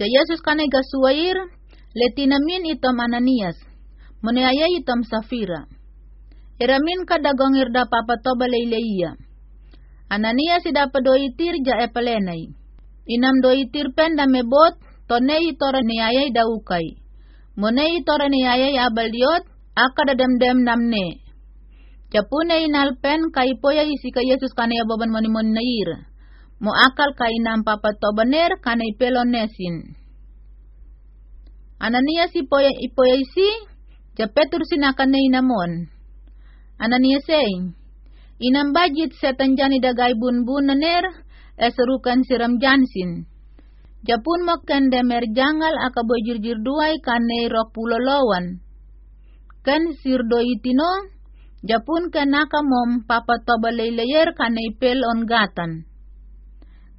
Ja Yesus kanay gasuwair, letinamin itom Ananias, munayaya itom Safira. Iramin kadagongir da papatoba leileia. Ananias ida padoitir ja epalenay. Inam doitir pen da mebot, tonei tora niyayay da ukay. Munay tora abaliot, akada dem-dem namne. Japune inalpen kay poya isi ka Yesus kanaya baban monimon nair. Mo akal kay nam papatobaner kanay pelonesin. Ananias ipoya ipoya isi, ja Petrus sinakanay namon. Ananias ay, budget setan jani dagay bunbun naner, eserukan siram jansin. Japun mo ken demer jangal akaboy jirjir duay kanay rok pulolowan. Ken sirdo itino, japun ken nakamom papatobalaylayer kanay pel on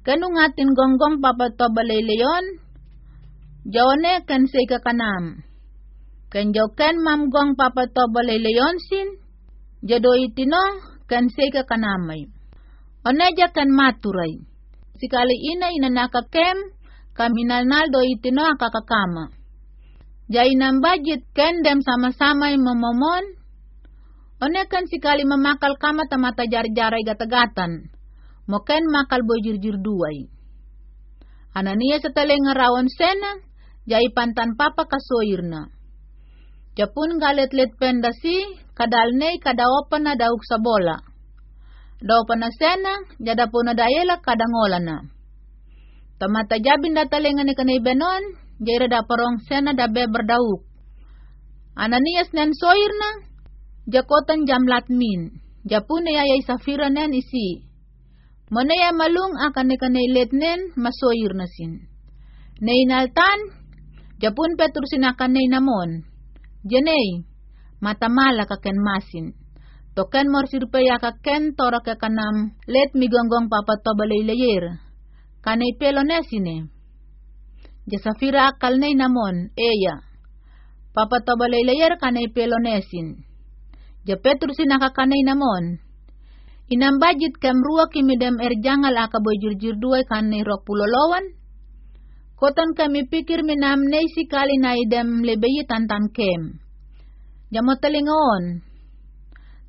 gatan. Kanungatin gonggong papatobalaylayon, Jawne kan say kakanam. Kan jaw ken mam gong papatobalaylayon sin, jado itino kan say kakanamay. Oneja kan maturay. Sikali ina inanaka kem, kaminalnal do itino akakakama. Jai budget ken dem sama-sama momomon. One kan sikali memakal kama tamata jar-jaray gatagatan. Mo ken makal bojir-jir duay. Anania seteleng ngarawan sena, jai pantan papa kasoirna. Japun galet-let pendasi, kadalnei kada open na dauk sa bola. Daopan na sena, jada po na dayela kadangola na. Tamata jabin da talengan ni kanay benon, jaira da parong sena da beber dauk. Ananias nen soir na, jakotan jamlat min, japun na safira nen isi. Manaya malung akan ni kanay let nen masoir na sin. Nainaltan, japun Petrus sinakanay namon. Janay, matamala ka ken masin. Token mor sirpaya ka ken tora ka kanam let migonggong papatobalay layer. Kanay pelonesine. Jasafira akal nay namon, eya. Papatobalay layer kanay pelonesin. Ja Petrus sinakakanay namon. Inambajit kem ruwa kimidem erjangal akaboy jirjir duay kanay rok pulolowan. Kotan kami pikir minamnei sikali na idem lebeyi tantan kem. Jamo talingon.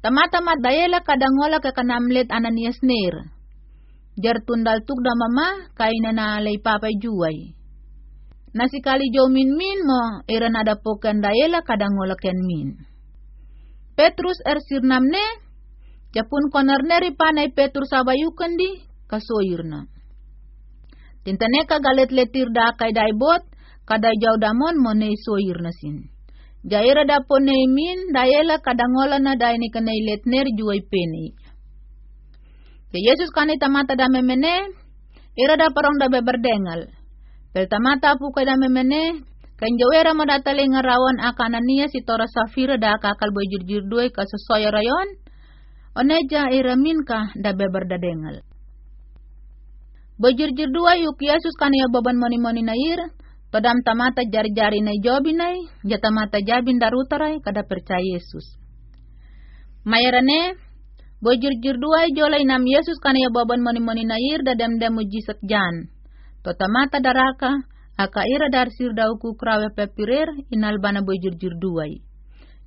Tama-tama dayela kadangola ke kanamlet ananias ner. Jar tundal tuk da mama kaina na lay papay juay. Nasikali jo min min mo era nada poken dayela kadangola ken min. Petrus er sirnamne japun konorneri panay Petrus abayukan di kasoyirna. Tintane ka galet letir da kay daibot, kada jaw damon mo ne soyir na sin. Jaira da po ne min, dayela kadangola na day ni kanay letner juay peni. Ke Yesus kanay tamata da memene, ira da parong da beberdengal. Pel tamata po kay da memene, kan jawera akananiya si Tora Safira da kakal duay kasasoya rayon, oneja iramin ka da beberdadengal. Bajir-jir dua yuk Yesus kan ya baban moni-moni nair, todam tamata jari-jari na jobi nai, jata mata jabin darutarai kada percaya Yesus. Mayarane, bajir-jir dua jolai nam Yesus kan ya baban moni-moni nair da dem-dem mujizat jan. Tota mata daraka, aka ira dar sir dauku krawe pepirer inal bana bajir-jir dua.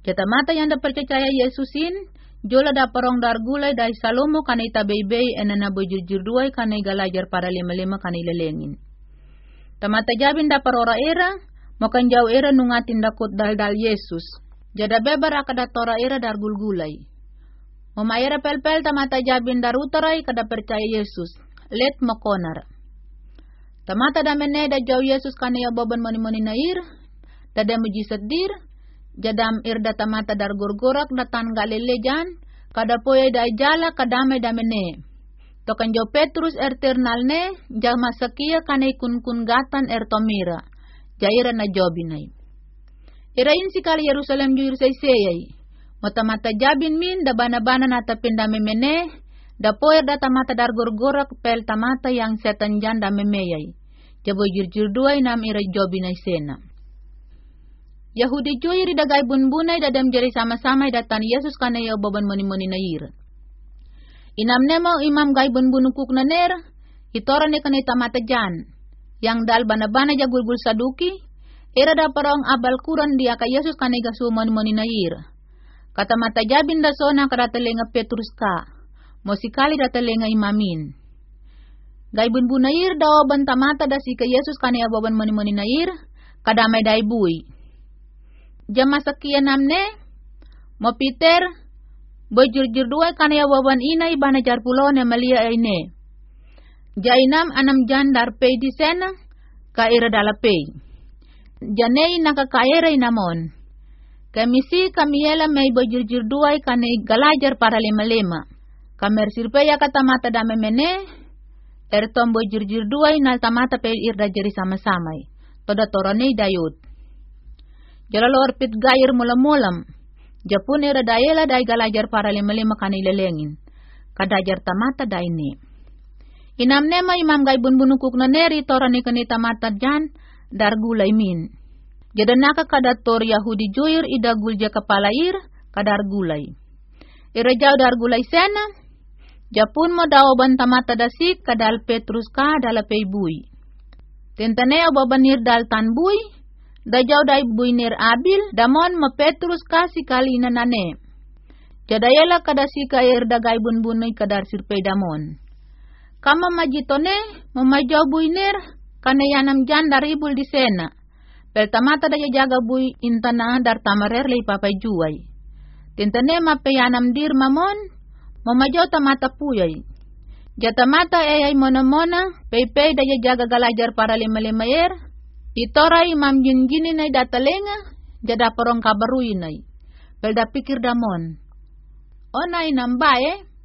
Jata mata yang da percaya Yesusin, jola da parong dar gulay da salomo kanay tabaybay enana bojurjur duay kanay galajar para lima-lima kanay lelengin. Tamatajabin da parora era, mokan jaw era nungatin dakot dal-dal Yesus. Jada bebar akada tora era dar gulgulay. Umayera pel-pel tamatajabin dar utaray kada percaya Yesus. Let mokonar. Tamata da mene da jaw Yesus kanay aboban moni-moni nair, da da mujisat dir, jadam irda tamata dar gorgorak datan galelejan kada poye da jala kadame damene. Tokan jo Petrus erternal ne jama sakia kanai kun kun gatan ertomira jaira na jobinai irain sikali Yerusalem juir sayay mata jabin min da bana-bana na tapindame mene da poyer da tamata dar gorgorak pel tamata yang setan jan da memeyay jabo jir-jir duay nam ira jobinay sena Yahudi joyri dagay bunbunay dadam jari sama-sama datan Yesus kana ya baban moni-moni na. Inam nemo imam gay bunbunukuk na ner, itora ne kanay tamata jan. yang dal bana-bana jagulgul saduki, era da parang abal kuran dia ka Yesus kanega sumon moninair. Kata mata jabin da sona karatelenga Petrus ka, mosikali da telenga imamin. Gaibun bunair daw bantamata da si Yesus kanega baban moni-moni nair, kadamay da ibui. Jama sakian namne, mo Peter, boy jur-jur duay kanaya baban inay bana jar pulo ne malia ine. Jainam anam jandar pay di sena, ka ira dala pay. Janay nakakaira inamon. Kamisi kamiela may bojurjur duay kanay galajar para lima-lima. Kamer sirpeya katamata dame mene, ertom bojurjur duay nal tamata pe irda jeri sama-samay. Toda toronay dayot. Jalalor pit gayir mulam-mulam. Japun ira dayela day galajar para lima-lima kanay lelengin. Kadajar tamata day ni. Inam nema imam gay bunbunukuk na neri torani kanita mata jan dar gulay min. Jada naka kadator Yahudi joyir ida gulja kepala ir kadar gulay. Ira jau dar gulay sena, japun mo daw bantamata dasik kadal Petrus ka dala bui. Tentaneo babanir dal tan bui, da jau dai bui nir abil, damon ma Petrus ka si kali nanane. Jadayela kadasi ka ir dagay bunbunay kadar sirpay damon. Kama majitone, mamajaw buiner, kanayanam jan dari ibul di sena. Pel tamata daya jaga bui intana dar tamarer lei papai juai. Tintane mapeyanam dir mamon, mamajaw tamata puyay. Jatamata ayay mona-mona, peipei daya jaga galajar para lima-lima yer, itoray mam gini na datalenga, jada porong kabaruinay. Pel da pikir damon. Onay nambaye,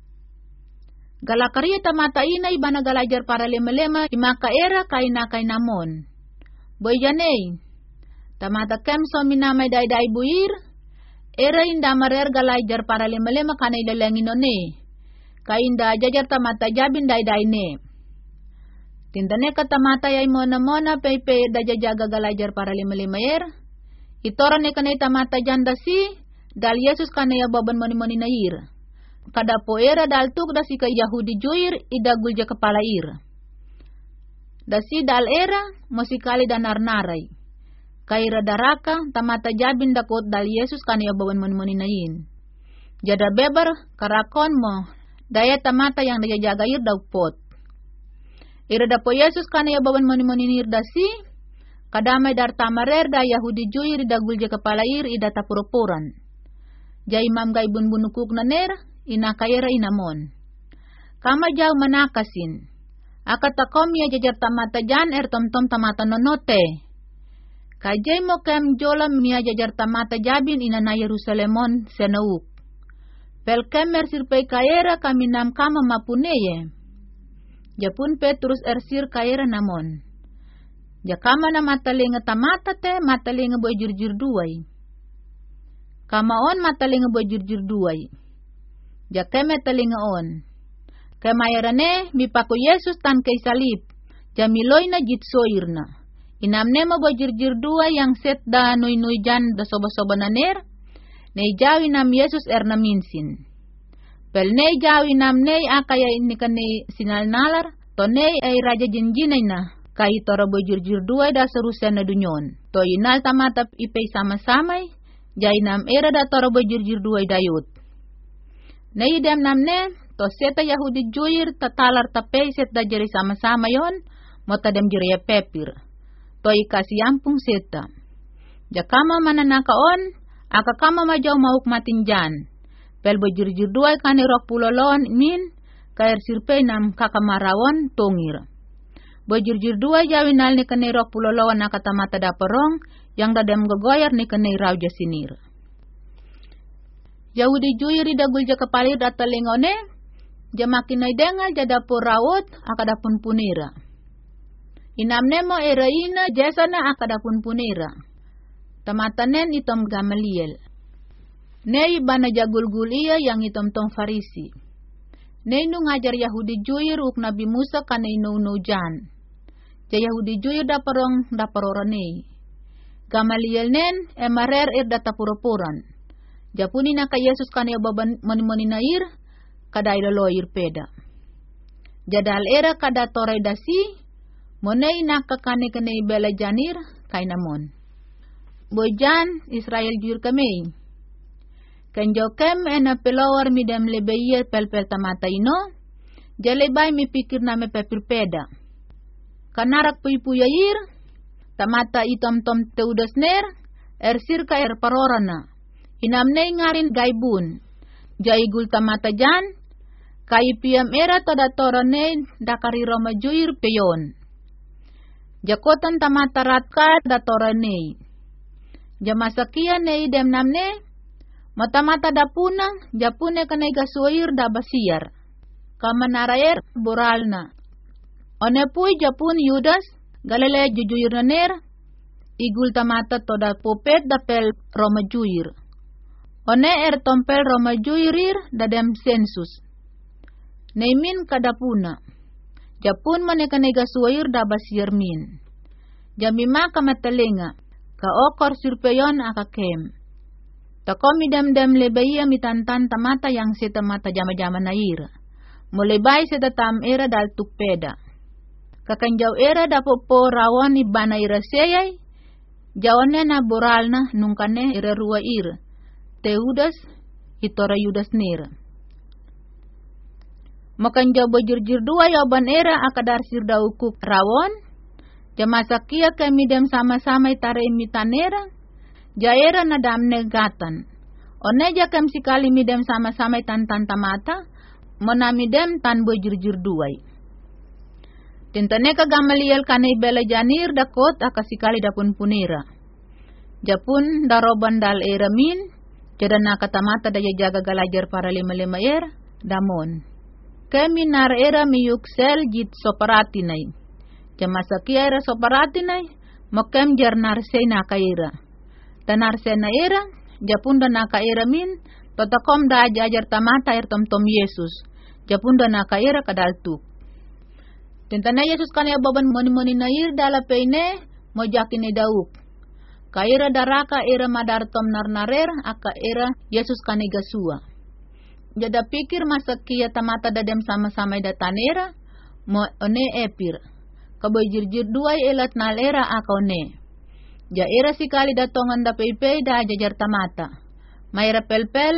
Galakaria tamata inay bana galajar para lema-lema imaka era kaina kainamon. Boy janay. Tamata kem so minamay day day buir. Era inda marer galajar para lema-lema kanay lalangin one. Kainda jajar tamata jabin day day ne. Tindane ka tamata yay mona mona pepe da jajaga galajar para lima-lima yer. Itora ne kanay tamata janda si. Dal Yesus kanay baban moni-moni na yir kada poera daltuk dasi ka Yahudi juir ida gulja kepala ir. Dasi dal era mosikali dan narnaray. Kaira daraka tamata jabin dakot dal Yesus kan ya bawan nayin. Jada beber karakon mo daya tamata yang daya jaga ir pot. Ira dapo Yesus kan ya bawan ir dasi kadamay dar tamarer da Yahudi juir ida gulja kepala ir ida tapurupuran. Jai mam gay bunbunukuk na ner inakaira inamon. Kama jaw manakasin. Akatakom ya jajar tamata jan er tom tom tamata nonote. Kajay mo kem jolam niya jajar tamata jabin inana Yerusalemon senauk. Pel kemer sirpay kaira kami nam kama mapuneye. Japun Petrus ersir kaira namon. Jakama na matalinga tamata te matalinga boy jurjur duay. Kama on matalinga boy jurjur duay. Jakeme telinga on. Kemayarane mi paku Yesus tan kay salib. Jamiloy na jitsoirna. Inamne mo bajirjir dua yang set da nuy nuy jan da soba-soba na ner. Nei jawi nam Yesus er na minsin. Pel nei jawi nam nei akaya ini kane sinal nalar. To nei ay raja jinjinay na. Kay toro bajirjir dua da serusen na dunyon. To inal tamatap ipay sama-samay. Jay nam era da toro dua dayot. Naidam namne, to seta Yahudi juir tatalar tapay set da jeri sama-sama yon, mota dem jeri pepir. To ikasi yampung seta. Jakama mananakaon, akakama majaw mauk matin Pel bojur-jur duay kani rok pulolon min, kair sirpe nam kakamarawon tongir. Bojur-jur duay jawin nal ni kani rok pulolon nakatamata daparong, yang dadem gogoyar ni kani raw jasinir. Yahudi juyuri dagul ja kapalir data lengone, jamakin na denga jada rawot akadapun punira. Inamnemo eraina jesana akadapun punira. Tamatanen itom gamaliel. Nei bana jagul gulia yang itom tong farisi. Nei nu ngajar Yahudi juyir uk Nabi Musa kanai nu nu jan. Ja Yahudi juyir daparong daparorane. Gamaliel nen emarer ir data puropuran Japuni na ka Yesus kanya baban mani nair kada iloloir peda. Jadal era kada toray dasi Monei nakakane kane bela janir kay namon. Bojan Israel jur kami. Kanjo kem ena pelawar mi dem lebeye pel pel tamata ino. Jalebay mi pikir na me pepirpeda. Kanarak pui puyair. Tamata itom tom teudas ner. Er sirka er parorana. Hinamnei ngarin gaibun. Jaigul tamata jan. Kai piam era toda torone dakari roma juir peyon. Jakotan tamata ratka da torane. Jamasakia ne idem namne. Mata-mata dapuna, japune kanai gasuir da basiar. Kamanaraer boralna. One pui japun Yudas, galele jujuyir naner, igul tamata toda popet da pel roma juir. One er tompel roma juirir da dem sensus. Neimin kadapuna. Japun maneka nega suair da basir min. Jamima kamatalenga. Ka okor surpeyon akakem. Takomi dem-dem lebaya mitantan tamata yang si tamata jama-jama nair. Mulai sa tam era dal tukpeda. Kakanjaw era dapo po rawan ibana ira seyay. Jawane na boral na nungkane ira ruwa ir. Teudas itora yudas nira. Makan jabo jir-jir dua yaban era akadar sirda ukuk rawon. Jamasakia kami dem sama-sama itare imitanera. Jaera na dam negatan. Oneja kem sikali midem sama-sama tan tan tamata. Monamidem tan bojir-jir duai. Tintane ka gamaliel kanai bela janir dakot akasikali dapun punira. Japun daroban dal era min. Jadana katamata daya jaga galajar para lima-lima er. Damon kami era mi yuksel jit soparatinay. Jamasakia era soparatinay, mokem jar narsay na kaira. Tanarsay na era, japunda na kaira min, totakom da ajar tamata er tom tom Yesus. Japunda na kaira kadaltuk. Tentana Yesus kanya baban moni-moni na ir dala peine, mo jakine dauk. Kaira daraka era madar tom narnarer, aka era Yesus kane gasua. Jada pikir masa kia tamata dadem sama-sama da tanera, mo one epir. Kaboy jirjir duay elat nalera ako Ja era sikali datongan da pepe da jajar tamata. Mayra pelpel,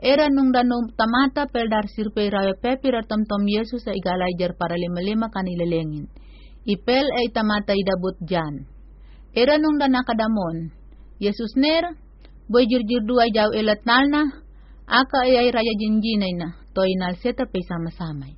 era nung danong tamata pel dar sirpe rawe pepir tom tom Yesus sa igalay jar para lima-lima kanilelengin. Ipel ay tamata idabot jan. Era nung danakadamon. Yesus ner, boy jirjir duay jaw elat nalna, Aka ay raya jinjinay na, toy nal seta pay sama-samay.